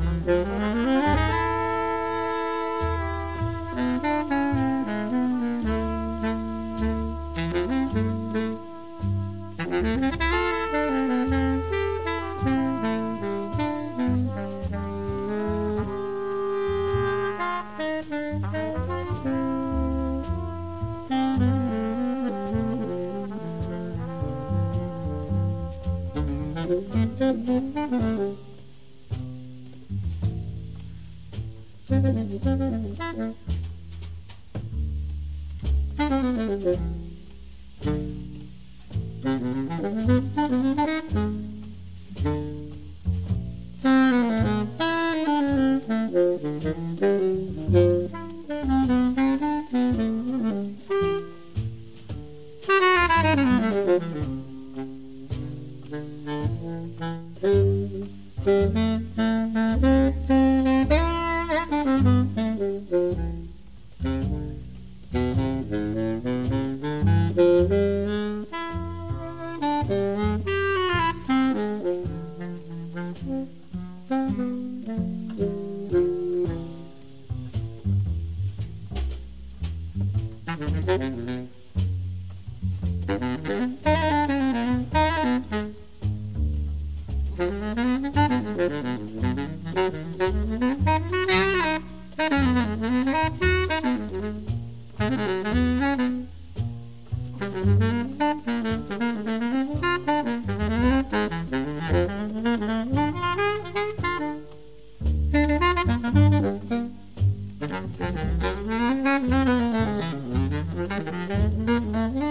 Música Mm-hmm.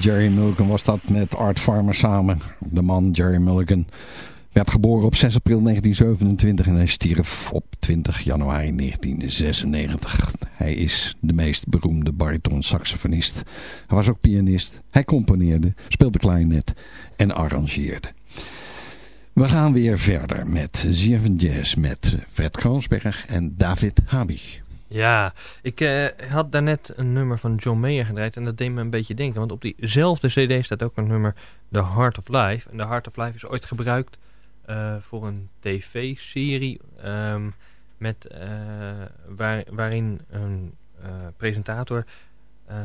Jerry Mulligan was dat met Art Farmer samen. De man Jerry Mulligan werd geboren op 6 april 1927 en hij stierf op 20 januari 1996. Hij is de meest beroemde bariton-saxofonist. Hij was ook pianist. Hij componeerde, speelde klarinet en arrangeerde. We gaan weer verder met Zeven Jazz met Fred Kroonsberg en David Habig. Ja, ik uh, had daarnet een nummer van John Mayer gedraaid en dat deed me een beetje denken. Want op diezelfde cd staat ook een nummer, The Heart of Life. En The Heart of Life is ooit gebruikt uh, voor een tv-serie um, met, waar, waarin een presentator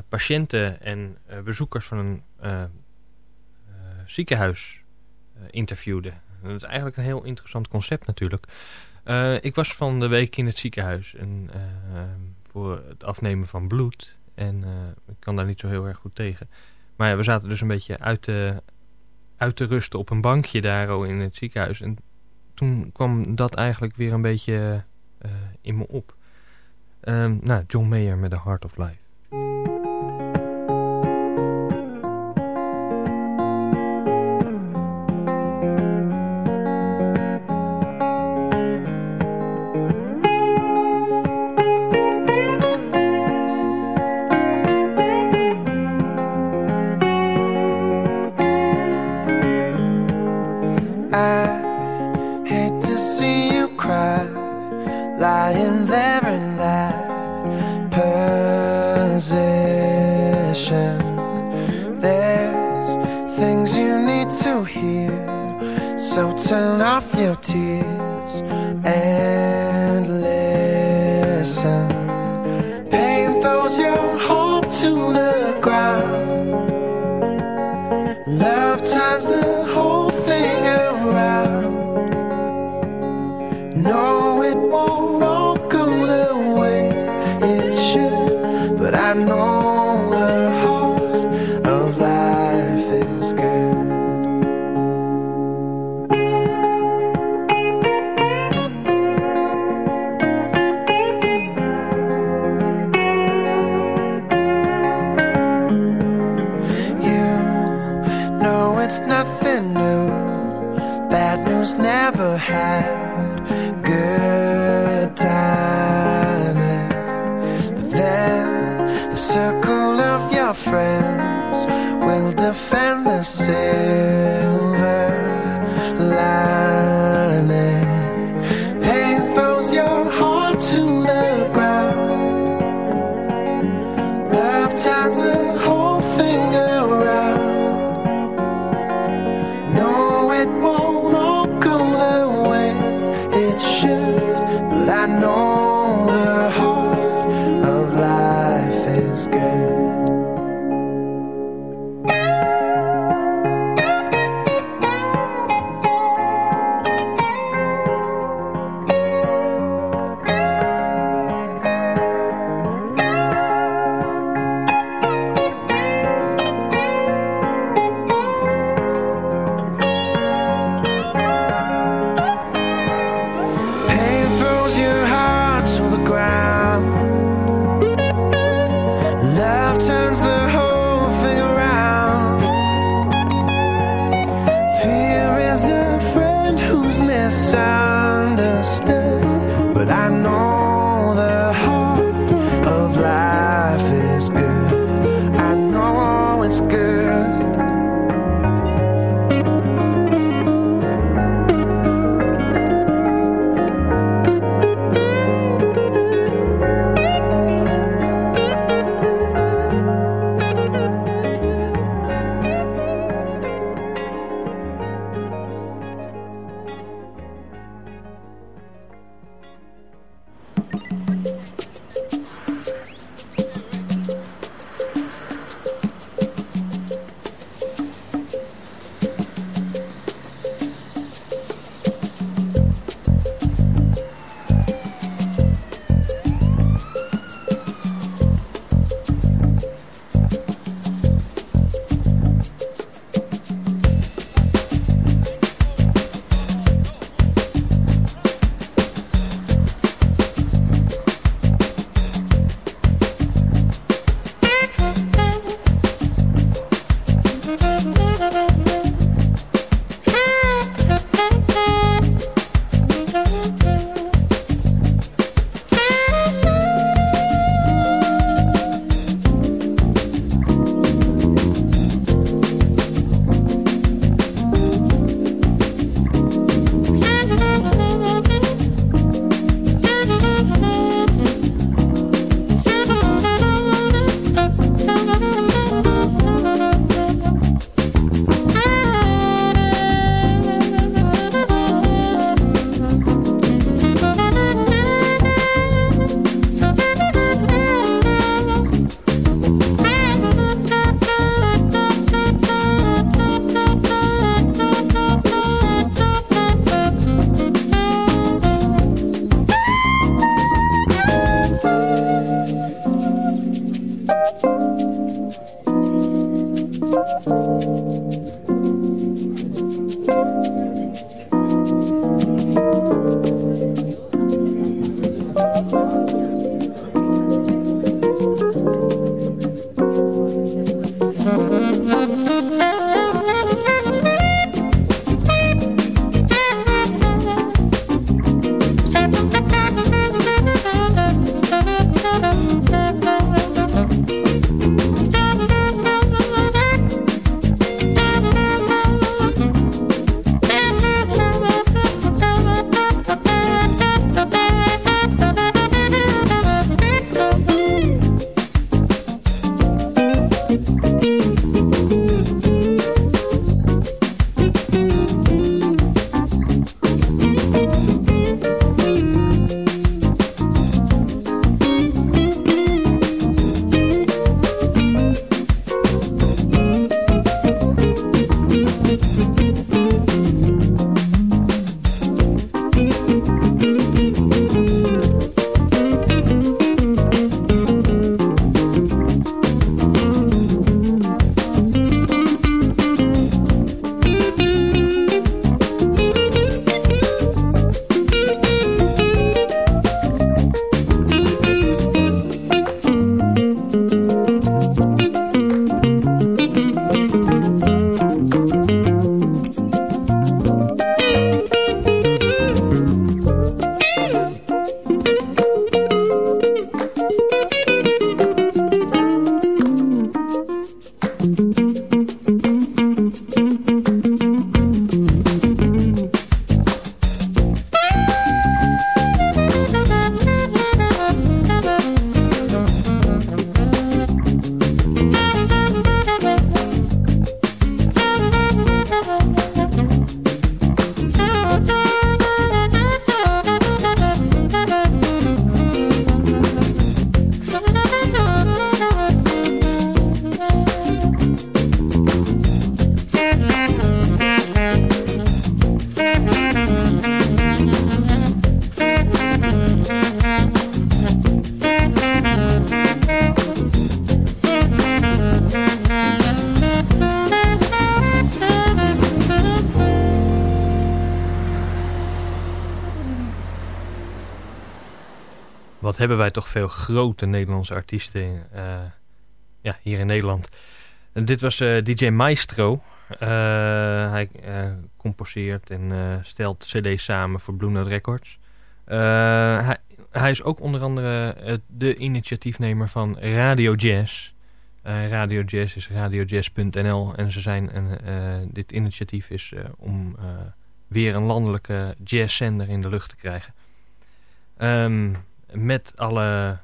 patiënten en bezoekers van een ziekenhuis interviewde. Dat is eigenlijk een heel interessant concept natuurlijk. Uh, ik was van de week in het ziekenhuis en, uh, voor het afnemen van bloed. En uh, ik kan daar niet zo heel erg goed tegen. Maar ja, we zaten dus een beetje uit te, uit te rusten op een bankje daar in het ziekenhuis. En toen kwam dat eigenlijk weer een beetje in me op. Um, nou, John Mayer met The Heart of Life. Veel grote Nederlandse artiesten ja, hier in Nederland. En dit was DJ Maestro. hij composeert en stelt cd's samen voor Blue Note Records. hij, hij is ook onder andere de initiatiefnemer van Radio Jazz... Radio Jazz is radiojazz.nl en ze zijn een, dit initiatief is om weer een landelijke jazzzender in de lucht te krijgen. Um, met alle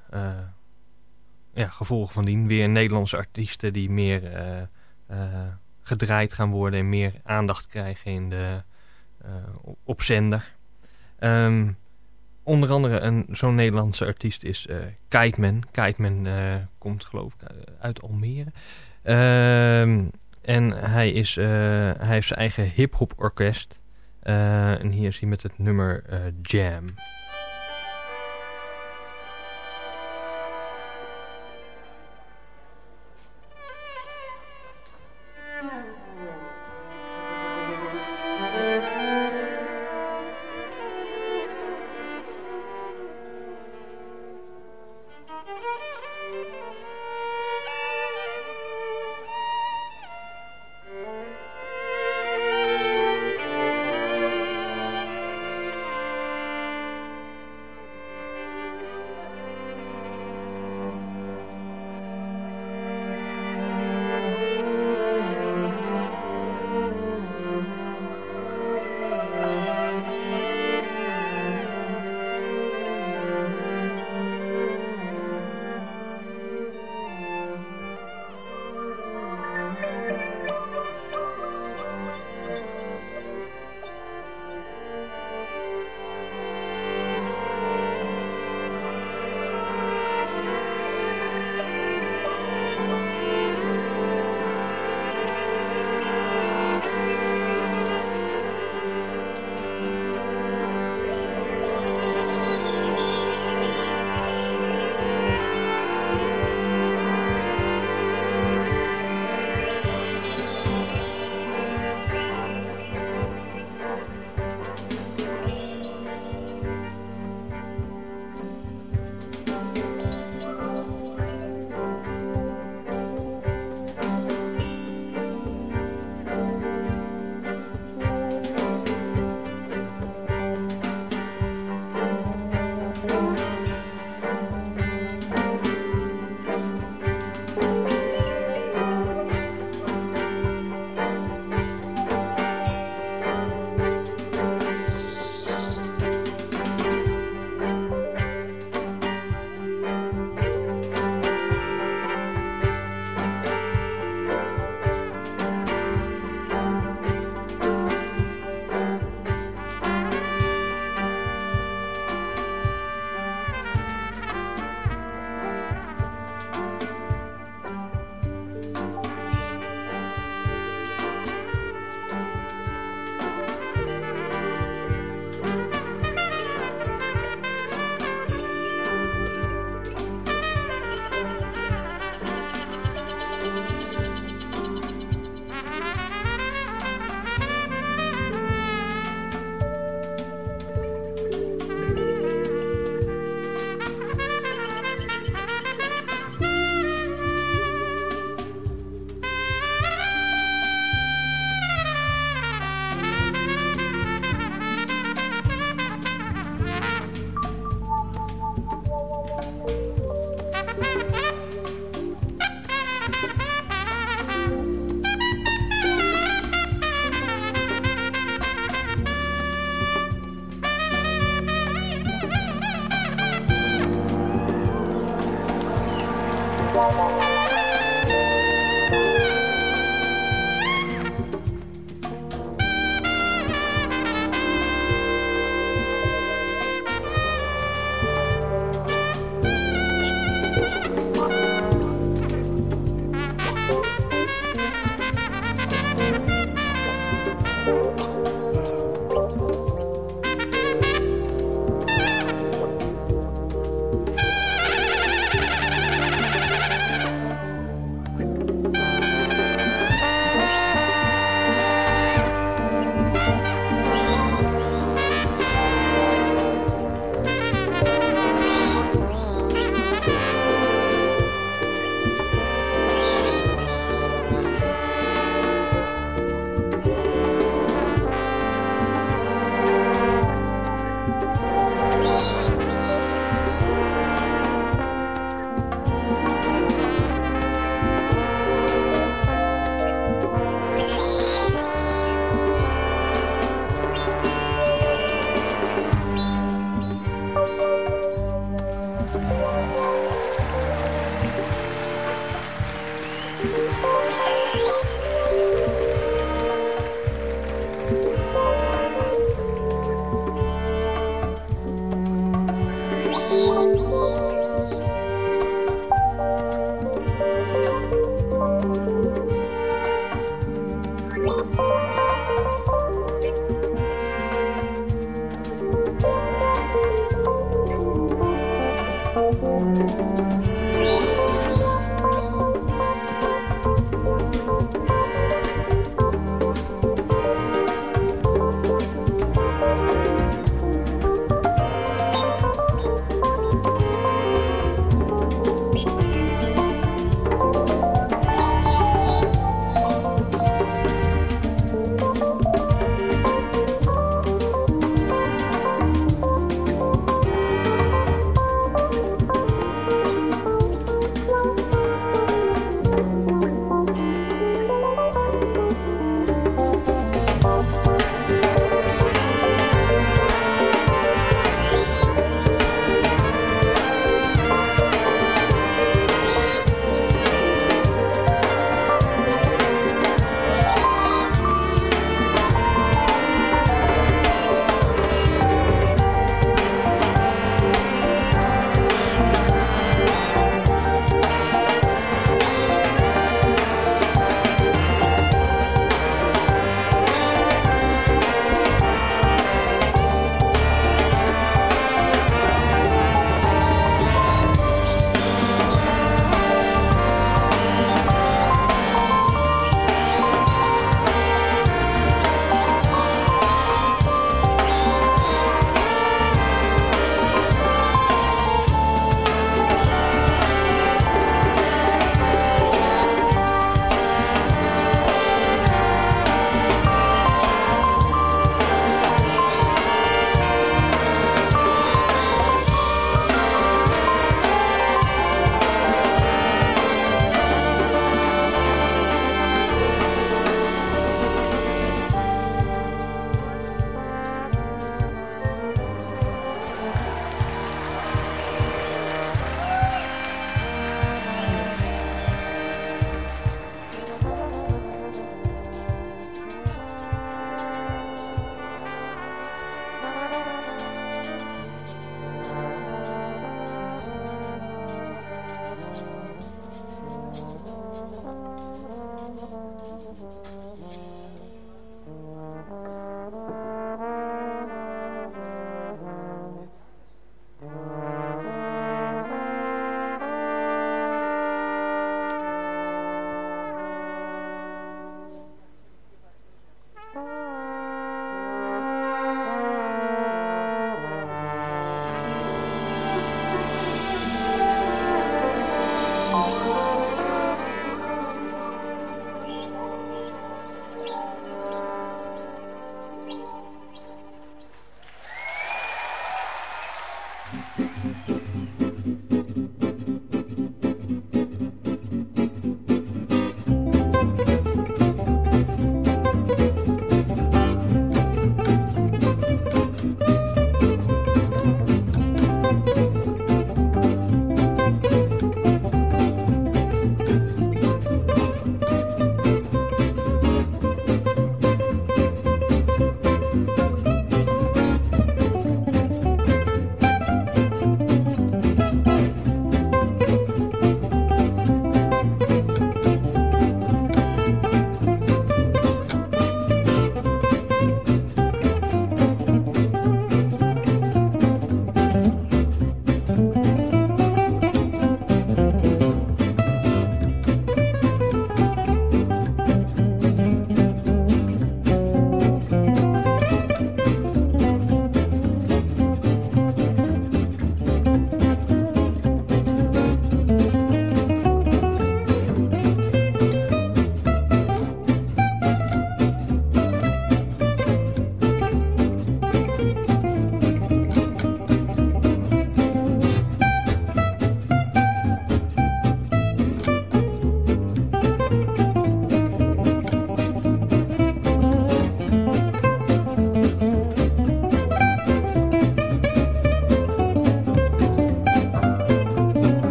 ja, gevolgen van dien. Weer Nederlandse artiesten die meer gedraaid gaan worden en meer aandacht krijgen in de, op zender. Um, onder andere zo'n Nederlandse artiest is uh, Kiteman. Komt geloof ik uit Almere. Uh, en hij, is, hij heeft zijn eigen hip-hop orkest. en hier is hij met het nummer Jam.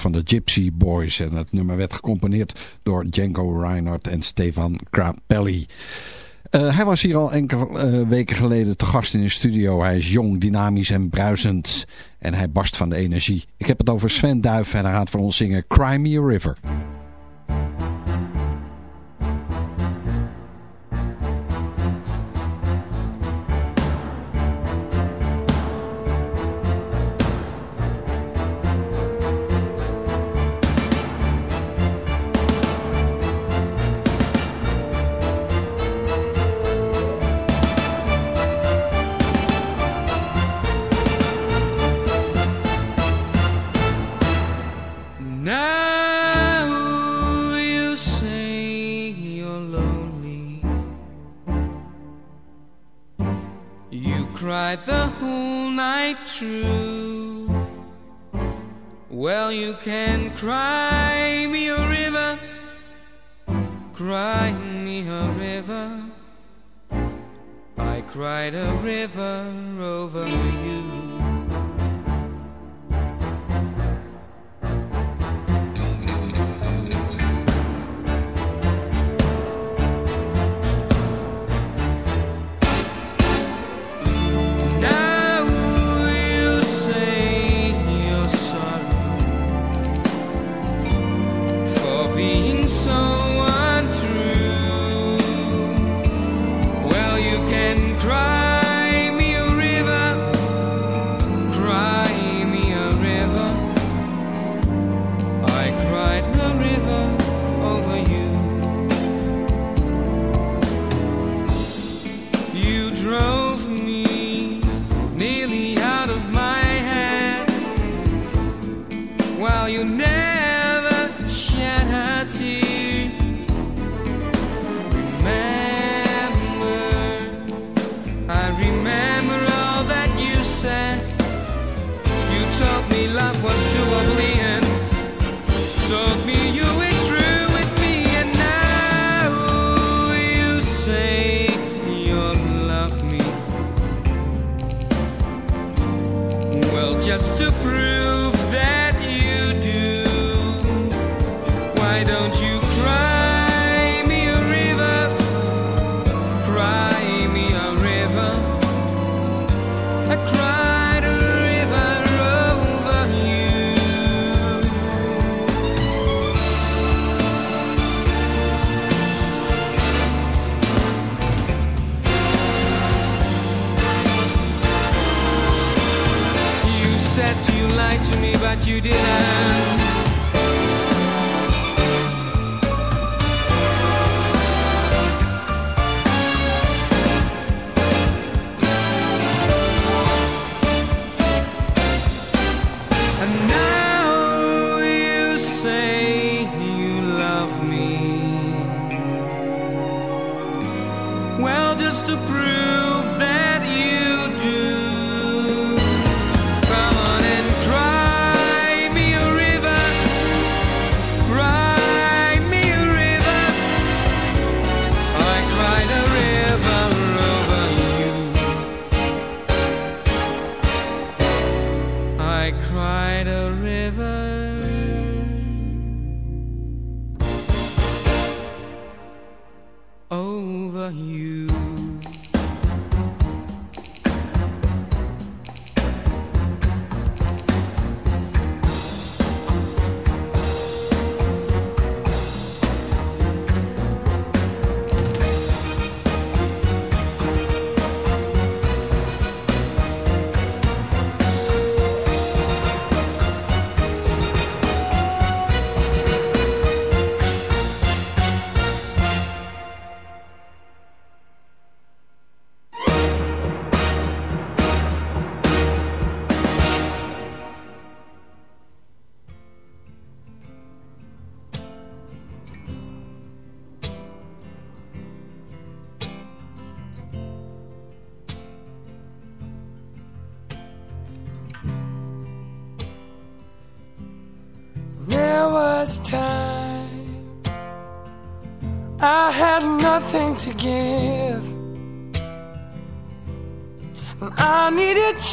Van de Gypsy Boys. En het nummer werd gecomponeerd door Django Reinhardt en Stefan Grappelli. Uh, hij was hier al enkele uh, weken geleden te gast in de studio. Hij is jong, dynamisch en bruisend. En hij barst van de energie. Ik heb het over Sven Duif en hij gaat voor ons zingen Cry Me a River.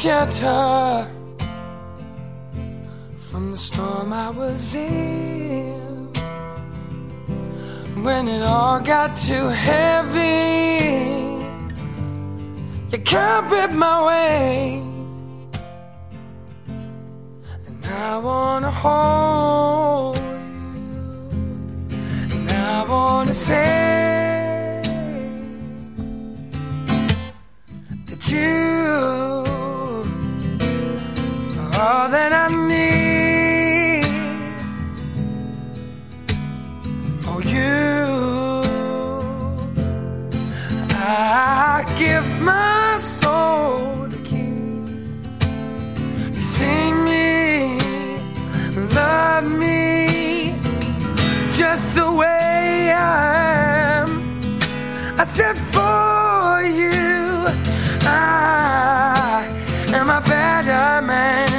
Shelter from the storm I was in. When it all got too heavy, you can't rip my way. And I wanna hold you, and I wanna say that you For you, I am a better man.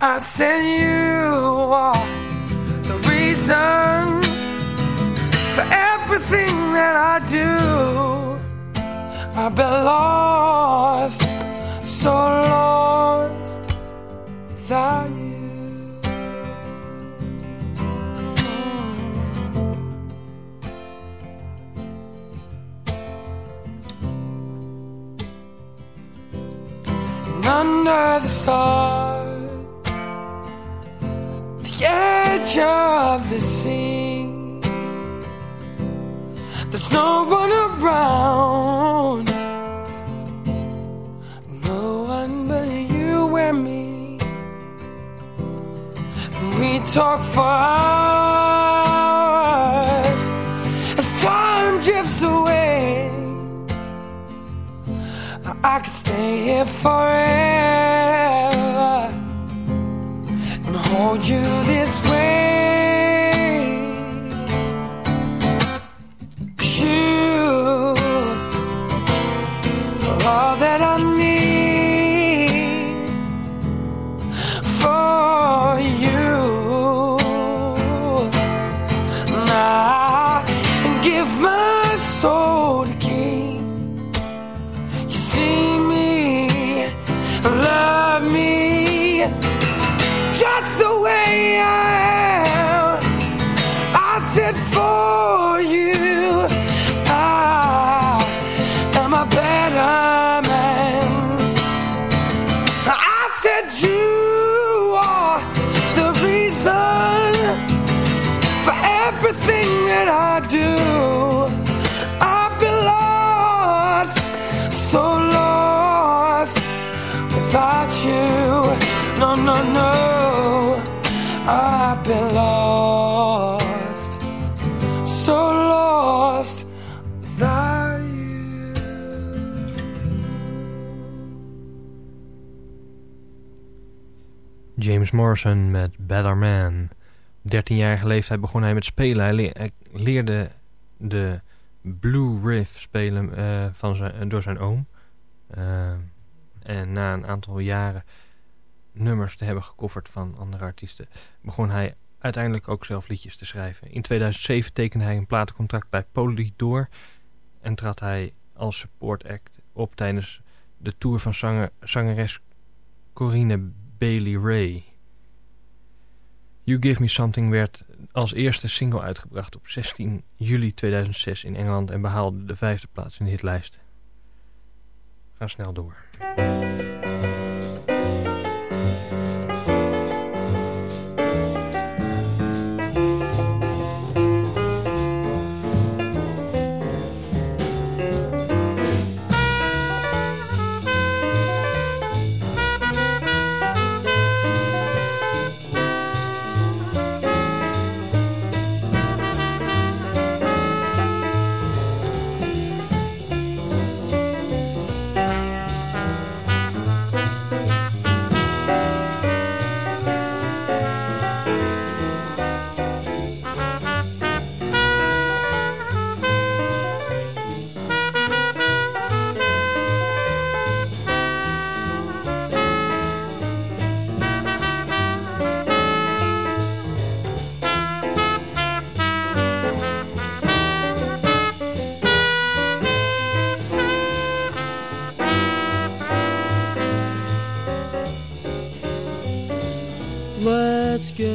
I said you are the reason for everything that I do. I've been lost, under the stars, the edge of the sea. There's no one around, no one but you and me. We talk for hours I could stay here forever and hold you this way. 'Cause you Met Better Man. Op 13-jarige leeftijd begon hij met spelen. Hij, le- hij leerde de Blue Riff spelen eh, van zijn, door zijn oom. Eh, en na een aantal jaren nummers te hebben gecoverd van andere artiesten... begon hij uiteindelijk ook zelf liedjes te schrijven. In 2007 tekende hij een platencontract bij Polydor... en trad hij als support act op tijdens de tour van zanger, zangeres Corine Bailey Ray. You Give Me Something werd als eerste single uitgebracht op 16 juli 2006 in Engeland en behaalde de vijfde plaats in de hitlijst. Gaan snel door.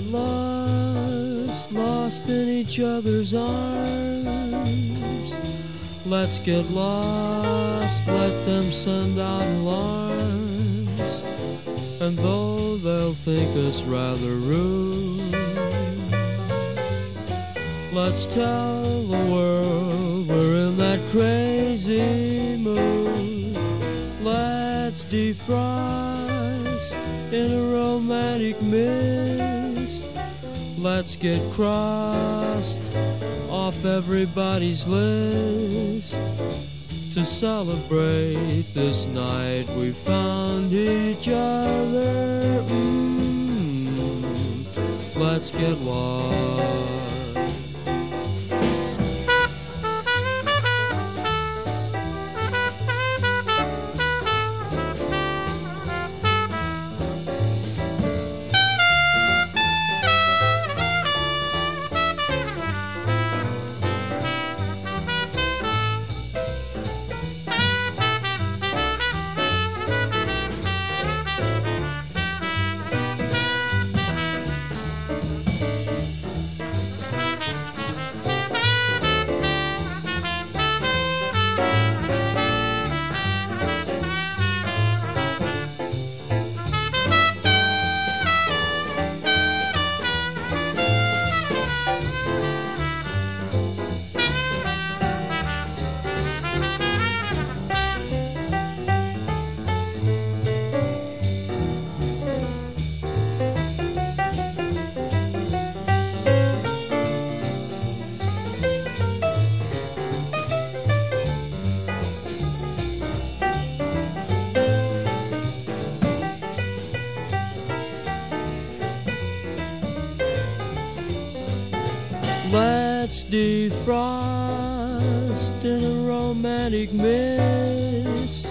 Get lost, lost in each other's arms. Let's get lost, let them send out alarms. And though they'll think us rather rude, let's tell the world get crossed off everybody's list to celebrate this night we found each other. Mm, let's get lost. Defrost in a romantic mist.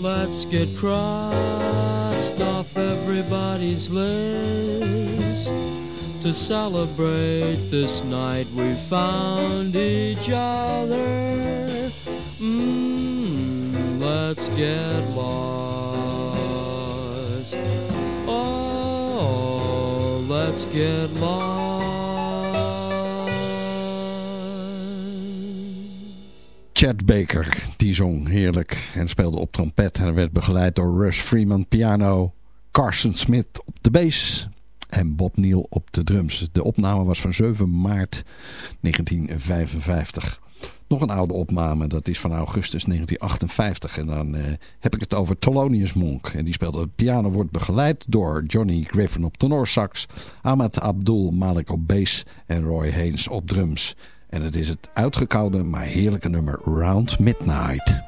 Let's get crossed off everybody's list to celebrate this night we found each other. Mm, let's get lost. Oh, let's get lost. Chad Baker, die zong heerlijk en speelde op trompet. En werd begeleid door Russ Freeman piano, Carson Smith op de bass en Bob Neal op de drums. De opname was van 7 maart 1955. Nog een oude opname, dat is van augustus 1958. En dan eh, heb ik het over Thelonious Monk. En die speelde piano, wordt begeleid door Johnny Griffin op tenorsax, Ahmed Abdul Malik op bass en Roy Haynes op drums. En het is het uitgekoude maar heerlijke nummer Round Midnight.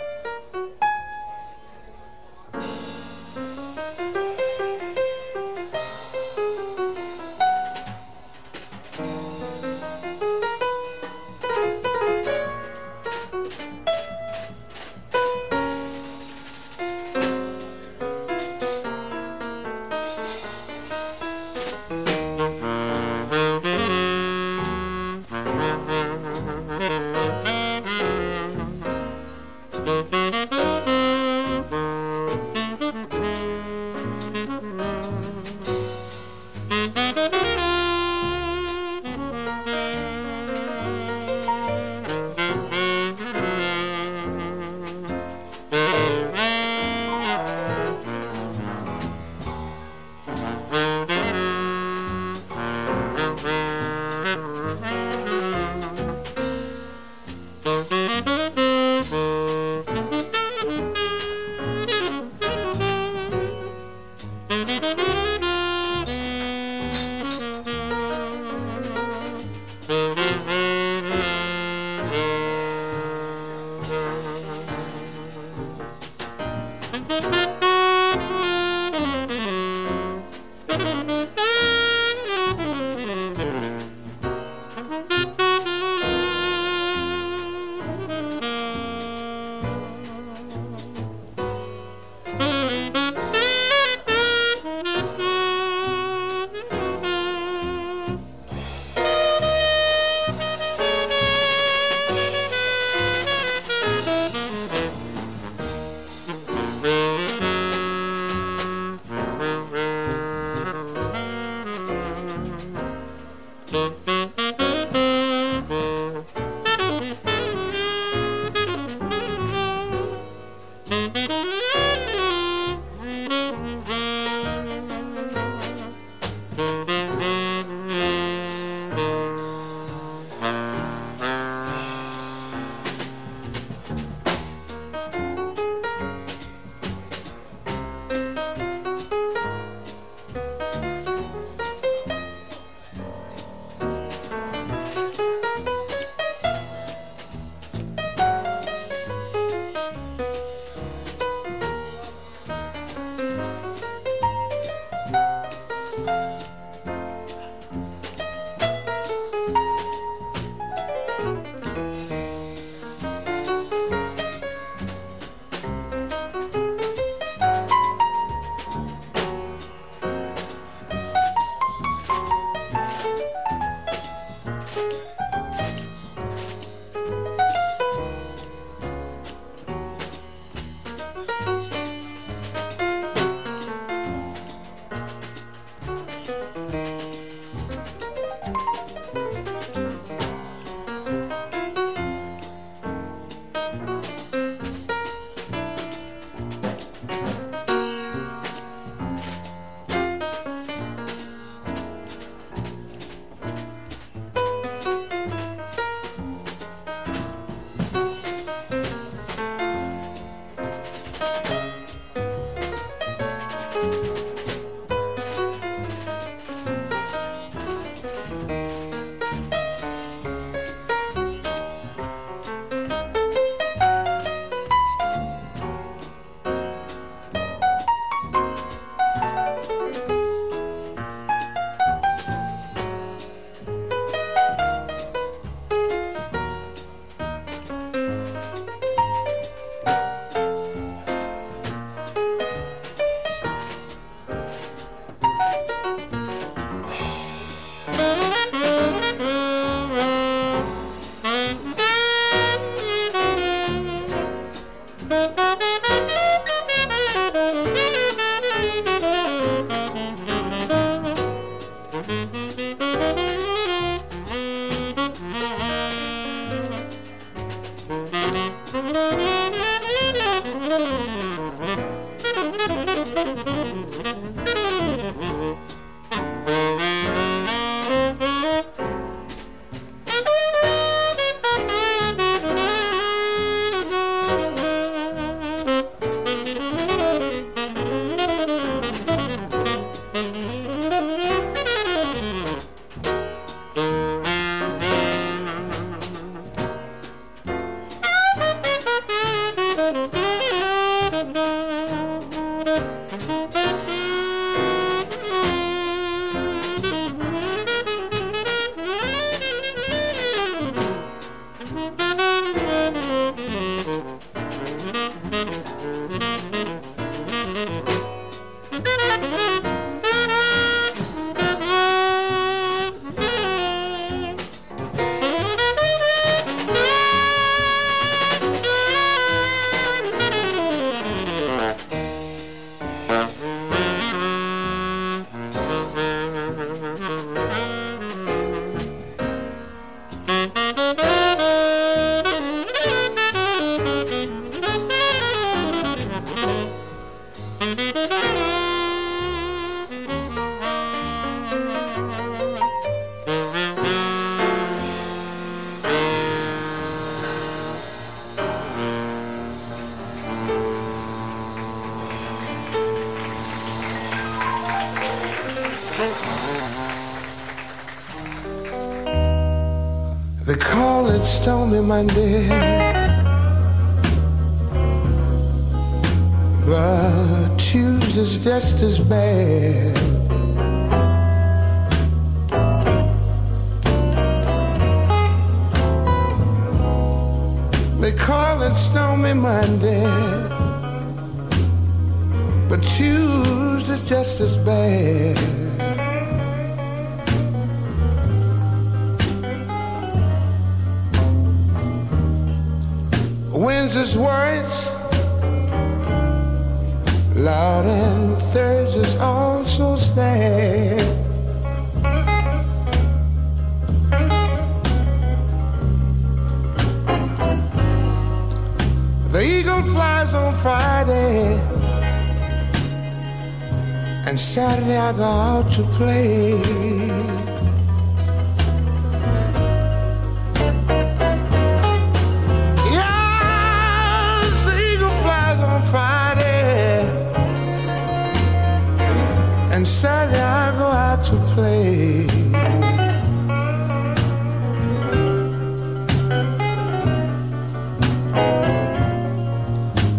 Stormy Monday. But Tuesday's just as bad. Words loud and Thursday's also sad. The eagle flies on Friday, and Saturday I go out to play. Saturday I go out to play.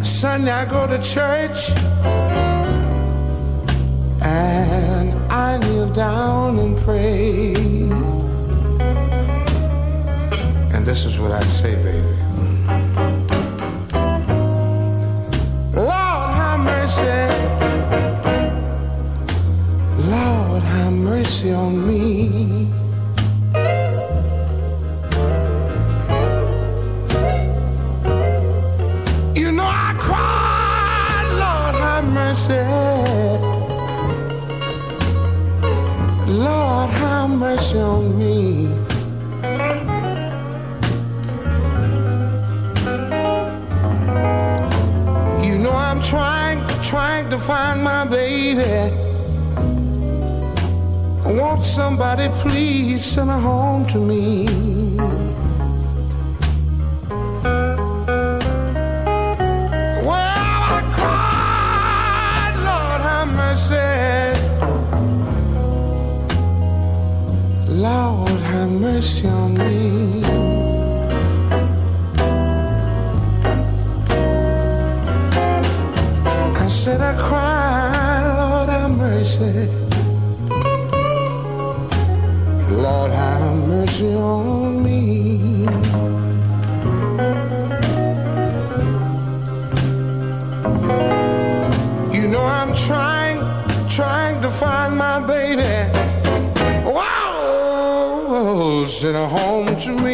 Sunday I go to church and I kneel down and pray. And this is what I'd say, baby. Mercy on me. You know I cried, Lord, have mercy. Lord, have mercy on me. You know I'm trying, trying to find my baby. Somebody please send her home to me? Well, I cried, Lord, have mercy. Lord, have mercy on me. You know I'm trying, trying to find my baby. Wow, send her home to me.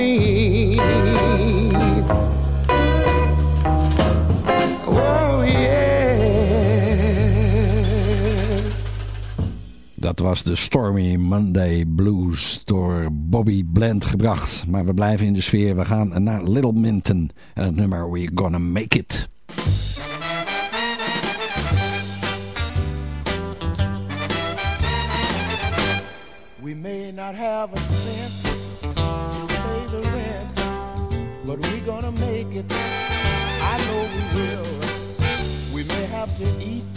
Dat was de Stormy Monday Blues door Bobby Blend gebracht. Maar we blijven in de sfeer. We gaan naar Little Minton en het nummer We're Gonna Make It. We may not have a cent to pay the rent, but we're gonna make it. I know we will. We may have to eat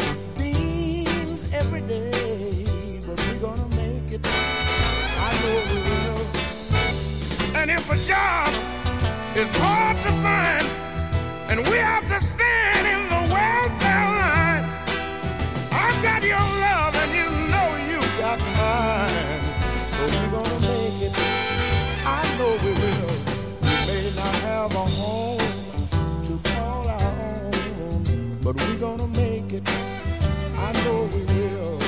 And if a job is hard to find, and we have to stand in the welfare line, I've got your love and you know you got mine. So we're gonna make it. I know we will. We may not have a home to call our own, but we're gonna make it. I know we will.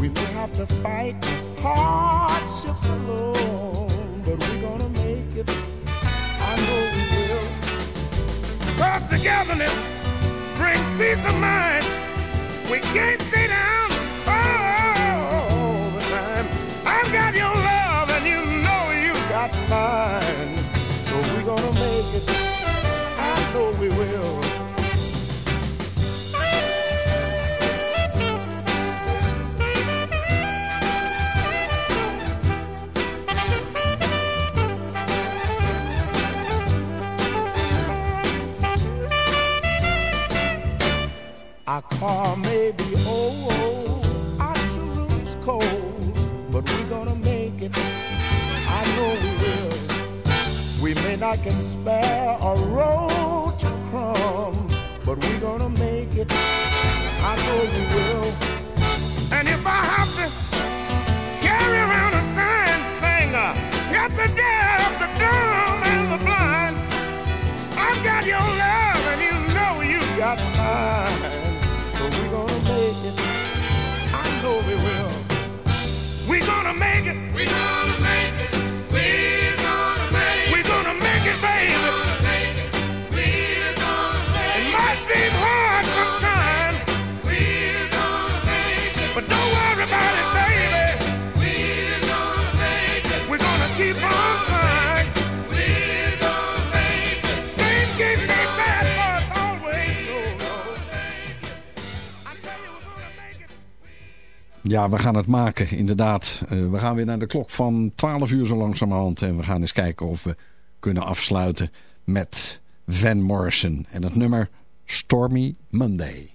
We may have to fight hardships alone but we're gonna make it. I know we will. Cause togetherness brings peace of mind. We can't stay down all the time. I've got your We gaan het maken, inderdaad. Eh, we gaan weer naar de klok van 12 uur zo langzamerhand. En we gaan eens kijken of we kunnen afsluiten met Van Morrison. En het nummer Stormy Monday.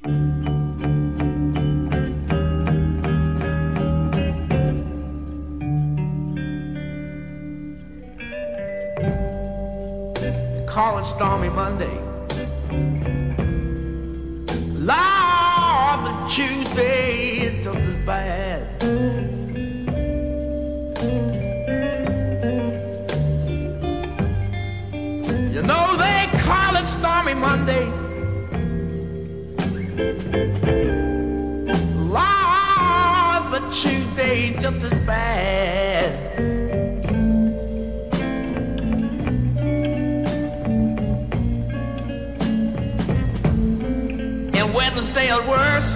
Call it Stormy Monday. Lord, the Tuesday is just as bad. You know they call it Stormy Monday. Lord, but Tuesday just as bad. and Wednesday is worse.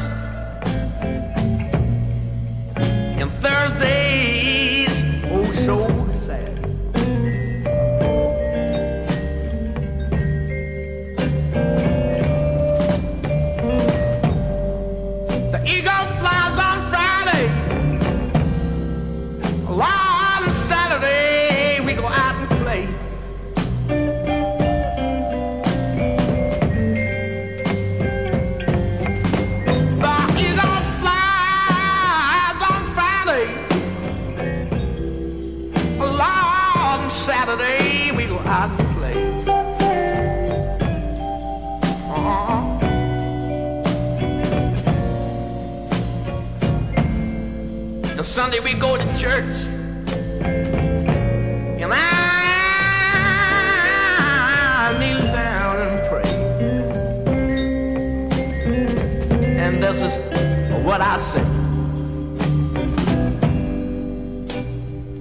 We go to church. And I kneel down and pray. And this is what I say.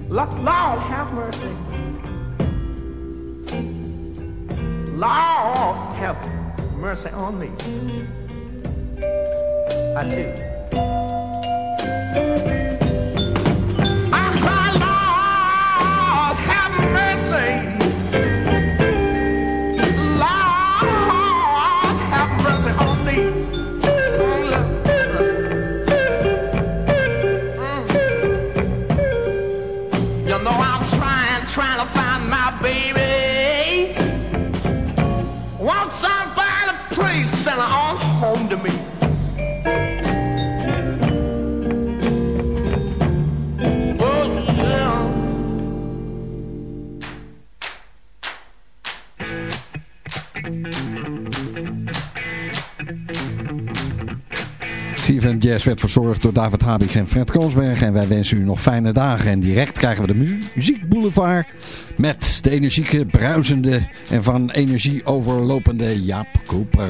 Lord, have mercy. Lord, have mercy on me. I do. Jazz werd verzorgd door David Habig en Fred Koonsberg. En wij wensen u nog fijne dagen. En direct krijgen we de Mu- muziekboulevard met de energieke, bruisende en van energie overlopende Jaap Koper.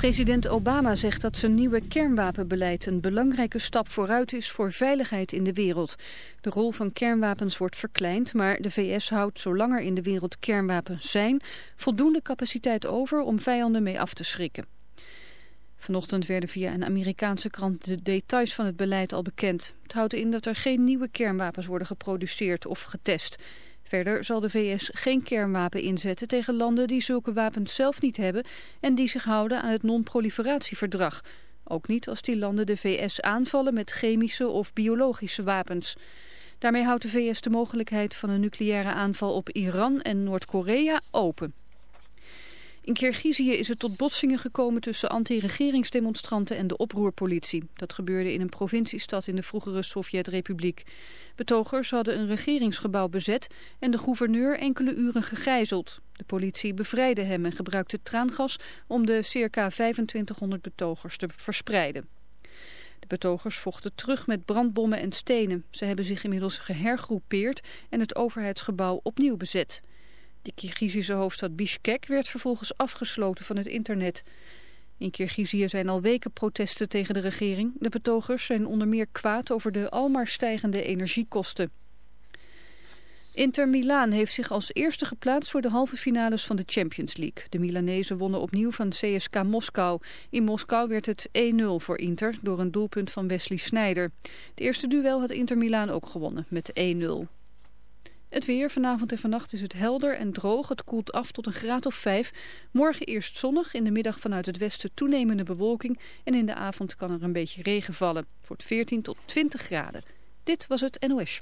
President Obama zegt dat zijn nieuwe kernwapenbeleid een belangrijke stap vooruit is voor veiligheid in de wereld. De rol van kernwapens wordt verkleind, maar de VS houdt zolang er in de wereld kernwapens zijn voldoende capaciteit over om vijanden mee af te schrikken. Vanochtend werden via een Amerikaanse krant de details van het beleid al bekend. Het houdt in dat er geen nieuwe kernwapens worden geproduceerd of getest. Verder zal de VS geen kernwapen inzetten tegen landen die zulke wapens zelf niet hebben en die zich houden aan het non-proliferatieverdrag. Ook niet als die landen de VS aanvallen met chemische of biologische wapens. Daarmee houdt de VS de mogelijkheid van een nucleaire aanval op Iran en Noord-Korea open. In Kirgizië is het tot botsingen gekomen tussen anti-regeringsdemonstranten en de oproerpolitie. Dat gebeurde in een provinciestad in de vroegere Sovjet-republiek. Betogers hadden een regeringsgebouw bezet en de gouverneur enkele uren gegijzeld. De politie bevrijdde hem en gebruikte traangas om de circa 2500 betogers te verspreiden. De betogers vochten terug met brandbommen en stenen. Ze hebben zich inmiddels gehergroepeerd en het overheidsgebouw opnieuw bezet. De Kirgizische hoofdstad Bishkek werd vervolgens afgesloten van het internet. In Kirgizië zijn al weken protesten tegen de regering. De betogers zijn onder meer kwaad over de almaar stijgende energiekosten. Inter Milaan heeft zich als eerste geplaatst voor de halve finales van de Champions League. De Milanezen wonnen opnieuw van CSK Moskou. In Moskou werd het 1-0 voor Inter door een doelpunt van Wesley Sneijder. Het eerste duel had Inter Milaan ook gewonnen met 1-0. Het weer, vanavond en vannacht is het helder en droog. Het koelt af tot een graad of 5. Morgen eerst zonnig, in de middag vanuit het westen toenemende bewolking. En in de avond kan er een beetje regen vallen. Wordt 14 tot 20 graden. Dit was het NOS